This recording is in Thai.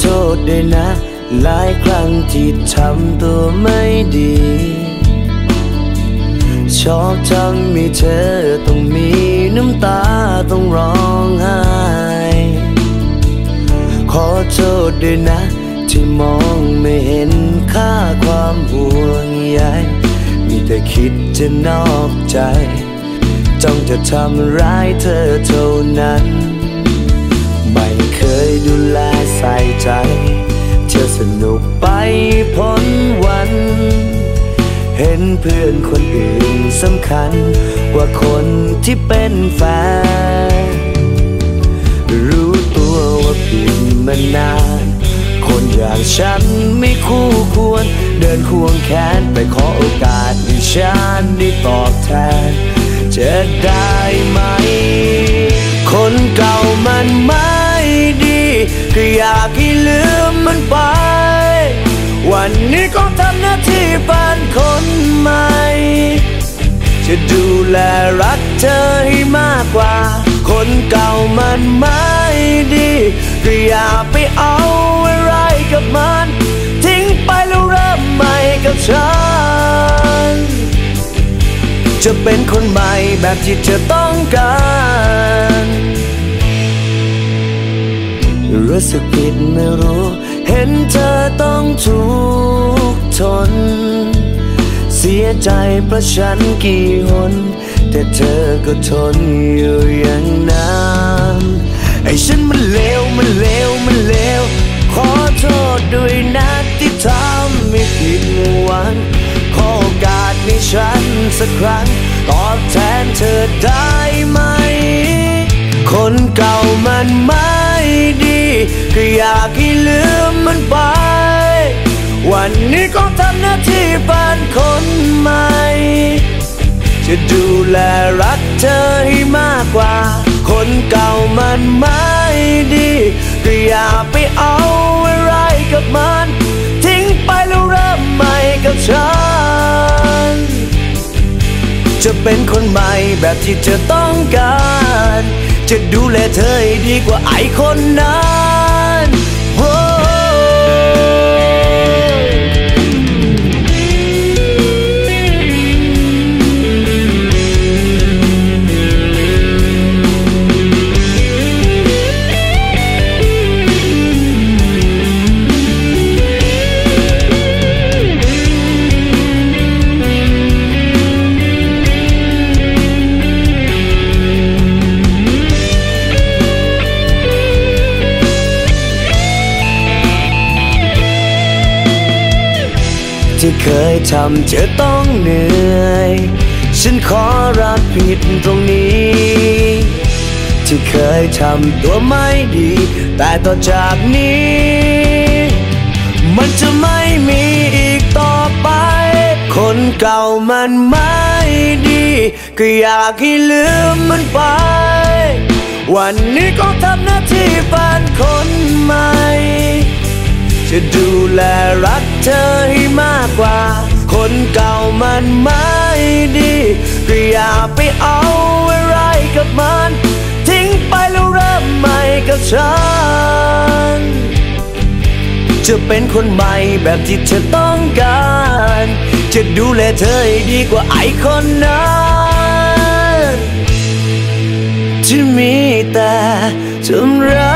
โทษด้ยนะ หลายครั้งที่ทำตัวไม่ดี ชอบทำให้เธอต้องมีน้ำตาต้องร้องไห้ ขอโทษด้วยนะ ที่มองไม่เห็นค่าความห่วงใยมีแต่คิดจะนอกใจ จ้องจะทำร้ายเธอเท่านั้น ยดูแลใส่ใจเธอสนุกไปพ้นวัน เห็นเพื่อนคนอื่นสำคัญกว่าคนที่เป็นแฟน รู้ตัวว่าผิดมานาน คนอย่างฉันไม่คู่ควร เดินควงแขนไปขอโอกาสให้ฉันได้ตอบแทน จะได้ไหม คนเก่ามันม่ดี ก็อยากให้ลืมมันไป วันนี้ก็ทำหน้าที่เป็นคนใหม่ จะดูแลรักเธอให้มากกว่า คนเก่ามันไม่ดีก็อย่าไปเอาอะไรกับมัน ทิ้งไปแล้วเริ่มใหม่กับฉัน จะเป็นคนใหม่แบบที่เธอต้องการ รู้สึกผิดไม่รู้ เห็นเธอต้องทุกข์ทน เสียใจเพราะฉันกี่หน แต่เธอก็ทนอยู่อย่างนั้นไอ้ฉันมันเลวมันเลวมันเลวขอโทษด้วยนะที่ทำให้ผิดหวังขอโอกาสให้ฉันสักครั้ง ตอบแทนเธอได้ไหม คนเก่ามันม่ ดีก็อยากให้ลืมมันไป วันนี้ก็ทำหน้าที่เป็นคนใหม่ จะดูแลรักเธอให้มากกว่า คนเก่ามันไม่ดี ก็อย่าไปเอาอะไรกับมัน ทิ้งไปแล้วเริ่มใหม่กับฉัน จะเป็นคนใหม่แบบที่เธอต้องการ จะดูแลเธอให้ดีกว่าไอคนนั้น เคยทำเธอต้องเหนื่อย ฉันขอรับผิดตรงนี้ ที่เคยทำตัวไม่ดี แต่ต่อจากนี้ มันจะไม่มีอีกต่อไป คนเก่ามันไม่ดี ก็อยากให้ลืมมันไป วันนี้ก็ทำหน้าที่เป็นคนใหม่ จะดูแลรัก เธอให้มากกว่า คนเก่ามันไม่ดีก็อย่าไปเอาอะไรกับมัน ทิ้งไปแล้วเริ่มใหม่กับฉัน จะเป็นคนใหม่แบบที่เธอต้องการ จะดูแลเธอให้ดีกว่าไอคนนั้นที่มีแต่ทำร้าย